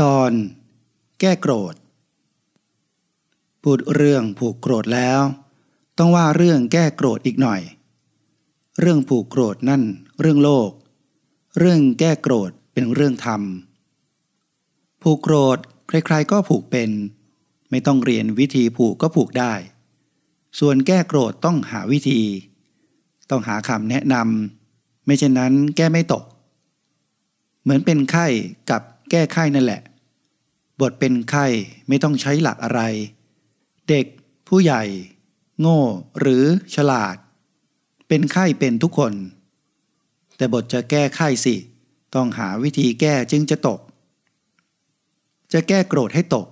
ตอนแก้โกรธ พูดเรื่องผูกโกรธแล้ว ต้องว่าเรื่องแก้โกรธอีกหน่อย เรื่องผูกโกรธนั่นเรื่องโลก เรื่องแก้โกรธเป็นเรื่องธรรม ผูกโกรธใครๆก็ผูกเป็น ไม่ต้องเรียนวิธีผูกก็ผูกได้ ส่วนแก้โกรธต้องหาวิธี ต้องหาคำแนะนำไม่เช่นนั้นแก้ไม่ตก เหมือนเป็นไข้กับ แก้ไข้นั่นแหละ บทเป็นไข้ไม่ต้องใช้หลักอะไร เด็ก ผู้ใหญ่ โง่ หรือฉลาด เป็นไข้เป็นทุกคน แต่บทจะแก้ไข้สิ ต้องหาวิธีแก้จึงจะตก จะแก้โกรธให้ตก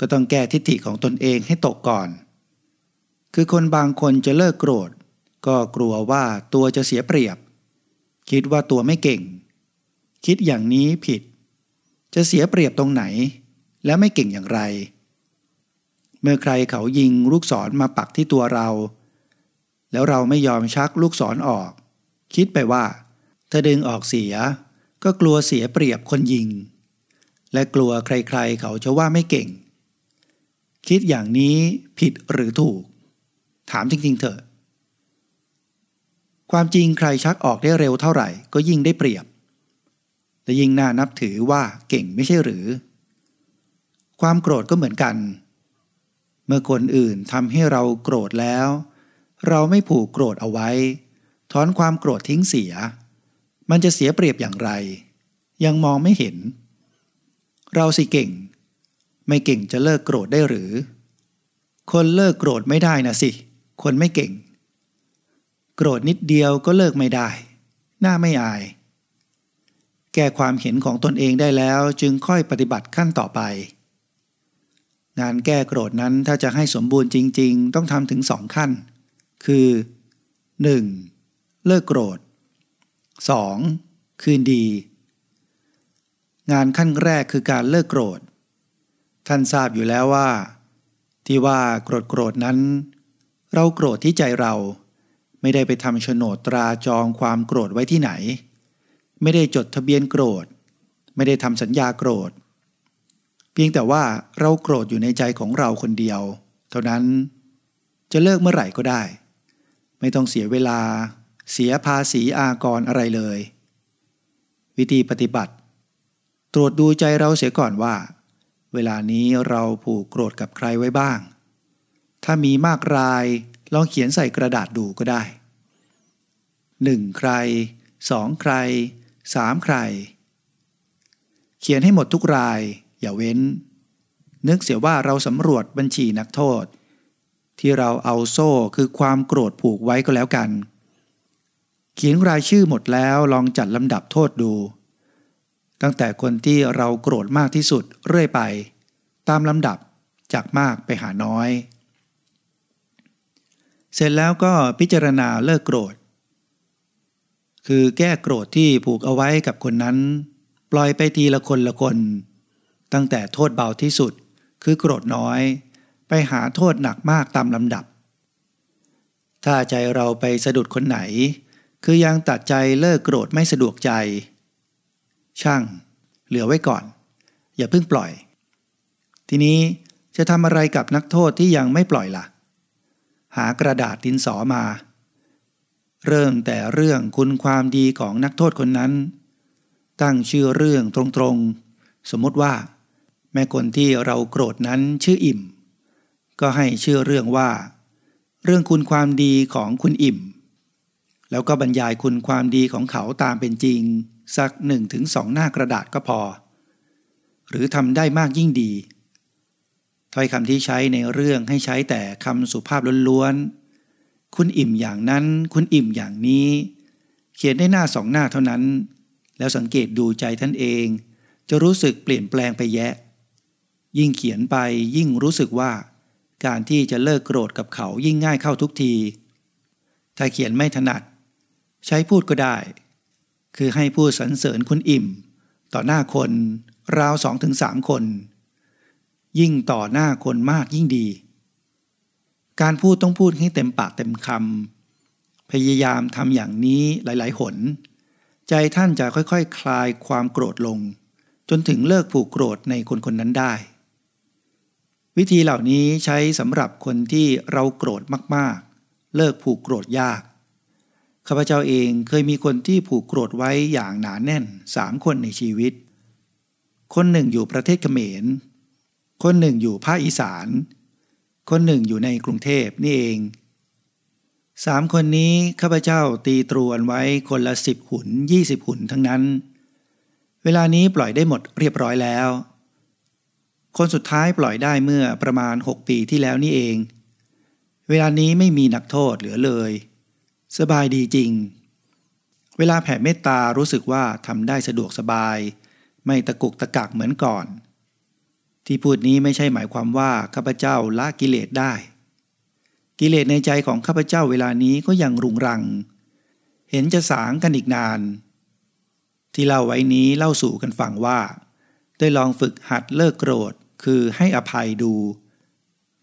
ก็ต้องแก้ทิฏฐิของตนเองให้ตกก่อน คือคนบางคนจะเลิกโกรธ ก็กลัวว่าตัวจะเสียเปรียบ คิดว่าตัวไม่เก่งคิดอย่างนี้ผิด จะเสียเปรียบตรงไหน และไม่เก่งอย่างไร เมื่อใครเขายิงลูกศรมาปักที่ตัวเรา แล้วเราไม่ยอมชักลูกศรอออก คิดไปว่า ถ้าดึงออกเสีย ก็กลัวเสียเปรียบคนยิง และกลัวใครๆเขาจะว่าไม่เก่ง คิดอย่างนี้ผิดหรือถูก ถามจริงๆเถอะ ความจริงใครชักออกได้เร็วเท่าไหร่ก็ยิ่งได้เปรียบ และยิ่งน่านับถือว่าเก่งไม่ใช่หรือ ความโกรธก็เหมือนกัน เมื่อคนอื่นทำให้เราโกรธแล้ว เราไม่ผูกโกรธเอาไว้ ถอนความโกรธทิ้งเสีย มันจะเสียเปรียบอย่างไร ยังมองไม่เห็น เราสิเก่ง ไม่เก่งจะเลิกโกรธได้หรือ คนเลิกโกรธไม่ได้นะสิ คนไม่เก่ง โกรธนิดเดียวก็เลิกไม่ได้ หน้าไม่อาย แก้ความเห็นของตนเองได้แล้วจึงค่อยปฏิบัติขั้นต่อไป งานแก้โกรธนั้นถ้าจะให้สมบูรณ์จริง ๆ ต้องทำถึงสองขั้น คือ 1. เลิกโกรธ 2. คืนดี งานขั้นแรกคือการเลิกโกรธ ท่านทราบอยู่แล้วว่า ที่ว่าโกรธโกรธนั้น เราโกรธที่ใจเราไม่ได้ไปทำโฉนดตราจองความโกรธไว้ที่ไหน ไม่ได้จดทะเบียนโกรธ ไม่ได้ทำสัญญาโกรธ เพียงแต่ว่าเราโกรธอยู่ในใจของเราคนเดียว เท่านั้นจะเลิกเมื่อไหร่ก็ได้ ไม่ต้องเสียเวลา เสียภาษีอากรอะไรเลย วิธีปฏิบัติ ตรวจดูใจเราเสียก่อนว่า เวลานี้เราผูกโกรธกับใครไว้บ้าง ถ้ามีมากรายลองเขียนใส่กระดาษดูก็ได้หนึ่งใครสองใคร สามใคร เขียนให้หมดทุกราย อย่าเว้น นึกเสียว่าเราสำรวจบัญชีนักโทษ ที่เราเอาโซ่คือความโกรธผูกไว้ก็แล้วกัน เขียนรายชื่อหมดแล้วลองจัดลำดับโทษดู ตั้งแต่คนที่เราโกรธมากที่สุดเรื่อยไป ตามลำดับจากมากไปหาน้อย เสร็จแล้วก็พิจารณาเลิกโกรธ คือแก้โกรธที่ผูกเอาไว้กับคนนั้น ปล่อยไปทีละคนละคน ตั้งแต่โทษเบาที่สุด คือโกรธน้อย ไปหาโทษหนักมากตามลำดับ ถ้าใจเราไปสะดุดคนไหน คือยังตัดใจเลิกโกรธไม่สะดวกใจ ช่าง เหลือไว้ก่อน อย่าเพิ่งปล่อย ทีนี้จะทำอะไรกับนักโทษที่ยังไม่ปล่อยละ่ะ หากระดาษดินสอมา เริ่มแต่เรื่องคุณความดีของนักโทษคนนั้น ตั้งชื่อเรื่องตรงๆ สมมติว่า แม่คนที่เราโกรธนั้นชื่ออิ่ม ก็ให้ชื่อเรื่องว่า เรื่องคุณความดีของคุณอิ่ม แล้วก็บรรยายคุณความดีของเขาตามเป็นจริง สักหนึ่งถึงสองหน้ากระดาษก็พอ หรือทำได้มากยิ่งดีถ้อยคำที่ใช้ในเรื่องให้ใช้แต่คำสุภาพล้วน คุณอิ่มอย่างนั้น คุณอิ่มอย่างนี้ เขียนได้หน้าสองหน้าเท่านั้น แล้วสังเกตดูใจท่านเอง จะรู้สึกเปลี่ยนแปลงไปแยะ ยิ่งเขียนไปยิ่งรู้สึกว่า การที่จะเลิกโกรธกับเขายิ่งง่ายเข้าทุกที ถ้าเขียนไม่ถนัด ใช้พูดก็ได้ คือให้พูดสรรเสริญคุณอิ่ม ต่อหน้าคนราวสองถึงสามคน ยิ่งต่อหน้าคนมากยิ่งดี การพูดต้องพูดให้เต็มปากเต็มคำพยายามทำอย่างนี้หลาย ๆ หน ใจท่านจะค่อยๆคคลายความโกรธลง จนถึงเลิกผูกโกรธในคนคนนั้นได้ วิธีเหล่านี้ใช้สำหรับคนที่เราโกรธมากๆ เลิกผูกโกรธยากข้าพเจ้าเองเคยมีคนที่ผูกโกรธไว้อย่างหนาแน่นสามคนในชีวิต คนหนึ่งอยู่ประเทศเขมร คนหนึ่งอยู่ภาคอีสาน คนหนึ่งอยู่ในกรุงเทพนี่เองสามคนนี้ข้าพเจ้าตีตรวนไว้คนละสิบหุนยี่สิบหุนทั้งนั้น เวลานี้ปล่อยได้หมดเรียบร้อยแล้ว คนสุดท้ายปล่อยได้เมื่อประมาณหกปีที่แล้วนี่เอง เวลานี้ไม่มีนักโทษเหลือเลย สบายดีจริง เวลาแผ่เมตตารู้สึกว่าทำได้สะดวกสบาย ไม่ตะกุกตะกักเหมือนก่อน ที่พูดนี้ไม่ใช่หมายความว่าข้าพเจ้าละกิเลสได้ กิเลสในใจของข้าพเจ้าเวลานี้ก็ยังรุงรัง เห็นจะสางกันอีกนาน ที่เล่าไว้นี้เล่าสู่กันฟังว่า ได้ลองฝึกหัดเลิกโกรธคือให้อภัยดู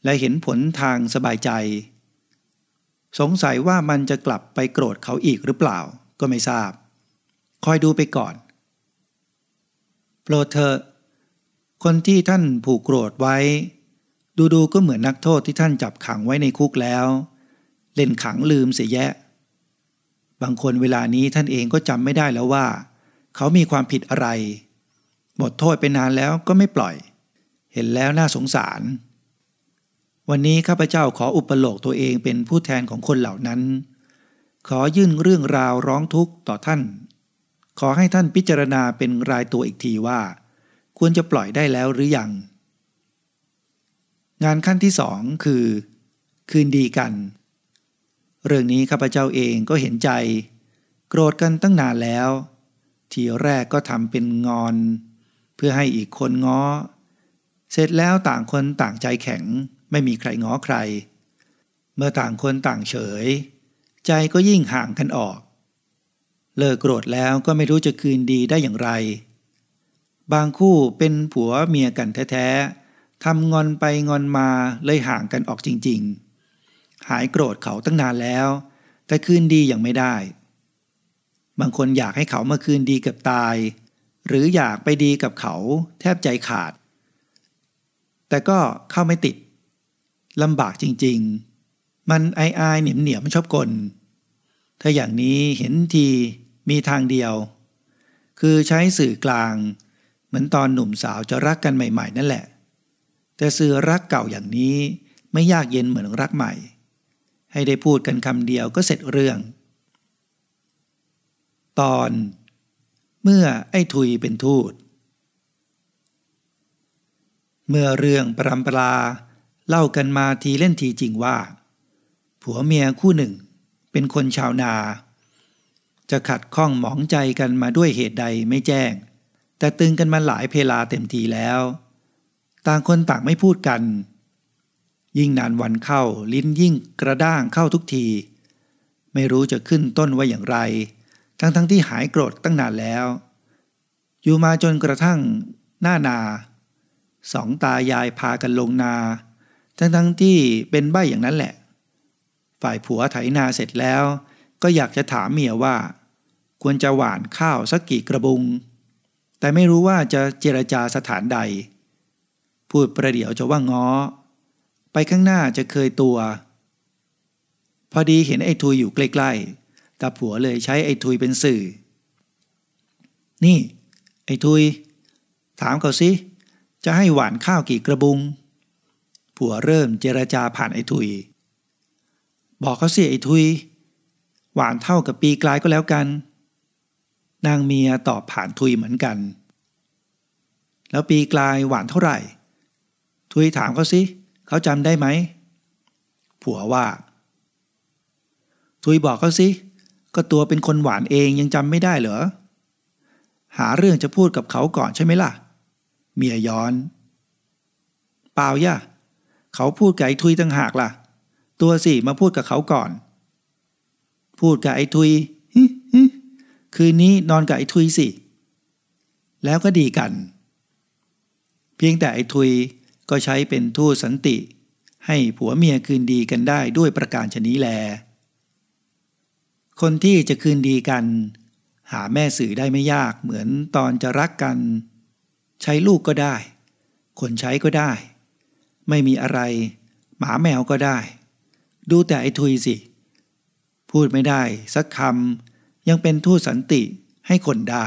และเห็นผลทางสบายใจ สงสัยว่ามันจะกลับไปโกรธเขาอีกหรือเปล่าก็ไม่ทราบ คอยดูไปก่อน โปรดเธอ คนที่ท่านผูกโกรธไว้ ดูๆก็เหมือนนักโทษที่ท่านจับขังไว้ในคุกแล้ว เล่นขังลืมเสียแยะ บางคนเวลานี้ท่านเองก็จำไม่ได้แล้วว่า เขามีความผิดอะไร หมดโทษไปนานแล้วก็ไม่ปล่อย เห็นแล้วน่าสงสาร วันนี้ข้าพเจ้าขออุปโลกตัวเองเป็นผู้แทนของคนเหล่านั้น ขอยื่นเรื่องราวร้องทุกข์ต่อท่าน ขอให้ท่านพิจารณาเป็นรายตัวอีกทีว่า ควรจะปล่อยได้แล้วหรือยัง งานขั้นที่สองคือ คืนดีกัน เรื่องนี้ข้าพเจ้าเองก็เห็นใจ โกรธกันตั้งนานแล้ว ทีแรกก็ทำเป็นงอน เพื่อให้อีกคนง้อ เสร็จแล้วต่างคนต่างใจแข็งไม่มีใครง้อใคร เมื่อต่างคนต่างเฉย ใจก็ยิ่งห่างกันออก เลิกโกรธแล้วก็ไม่รู้จะคืนดีได้อย่างไร บางคู่เป็นผัวเมียกันแท้ๆทำงอนไปงอนมาเลยห่างกันออกจริงๆ หายโกรธเขาตั้งนานแล้ว แต่คืนดีอย่างไม่ได้ บางคนอยากให้เขามาคืนดีกับตาย หรืออยากไปดีกับเขาแทบใจขาด แต่ก็เข้าไม่ติดลำบากจริงๆ มันไอายเหนียมเหนียมชอบกลถ้าอย่างนี้เห็นทีมีทางเดียว คือใช้สื่อกลาง มือนตอนหนุ่มสาวจะรักกันใหม่ๆ นั่นแหละ แต่สื่อรักเก่าอย่างนี้ไม่ยากเย็นเหมือนรักใหม่ ให้ได้พูดกันคำเดียวก็เสร็จเรื่อง ตอนเมื่อไอ้ทุยเป็นทูต เมื่อเรื่องปรำปราเล่ากันมาทีเล่นทีจริงว่า ผัวเมียคู่หนึ่งเป็นคนชาวนา จะขัดข้องหมองใจกันมาด้วยเหตุใดไม่แจ้ง แต่ตึงกันมาหลายเพลาเต็มทีแล้ว ต่างคนต่างไม่พูดกัน ยิ่งนานวันเข้าลิ้นยิ่งกระด้างเข้าทุกที ไม่รู้จะขึ้นต้นว่าอย่างไร ทั้งทั้งที่หายโกรธตั้งนานแล้ว อยู่มาจนกระทั่งหน้านาสองตายายพากันลงนา ทั้งทั้งที่เป็นใบอย่างนั้นแหละ ฝ่ายผัวไถนาเสร็จแล้ว ก็อยากจะถามเมียว่า ควรจะหวานข้าวสักกี่กระบุง แต่ไม่รู้ว่าจะเจรจาสถานใด พูดประเดี๋ยวจะว่าง้อ ไปข้างหน้าจะเคยตัว พอดีเห็นไอ้ทุยอยู่ใกล้ๆตาผัวเลยใช้ไอ้ทุยเป็นสื่อ นี่ ไอ้ทุย ถามเขาสิจะให้หวานข้าวกี่กระบุง ผัวเริ่มเจรจาผ่านไอ้ทุย บอกเขาสิไอ้ทุย หวานเท่ากับปีกลายก็แล้วกัน นางเมียตอบผ่านทุยเหมือนกัน แล้วปีกลายหวานเท่าไหร่ ทุยถามเขาสิเขาจำได้ไหม ผัวว่า ทุยบอกเขาสิ ก็ตัวเป็นคนหวานเองยังจำไม่ได้เหรอ หาเรื่องจะพูดกับเขาก่อนใช่ไหมล่ะ เมียย้อน เปล่าย่ะ เขาพูดกับไอ้ทุยตั้งหากล่ะ ตัวสิมาพูดกับเขาก่อน พูดกับไอ้ทุย คืนนี้นอนกับไอ้ทุยสิ แล้วก็ดีกัน เพียงแต่ไอ้ทุยก็ใช้เป็นทูตสันติ ให้ผัวเมียคืนดีกันได้ด้วยประการชนี้แล คนที่จะคืนดีกัน หาแม่สื่อได้ไม่ยากเหมือนตอนจะรักกัน ใช้ลูกก็ได้ คนใช้ก็ได้ ไม่มีอะไร หมาแมวก็ได้ ดูแต่ไอ้ทุยสิ พูดไม่ได้สักคำ ยังเป็นทูตสันติให้คนได้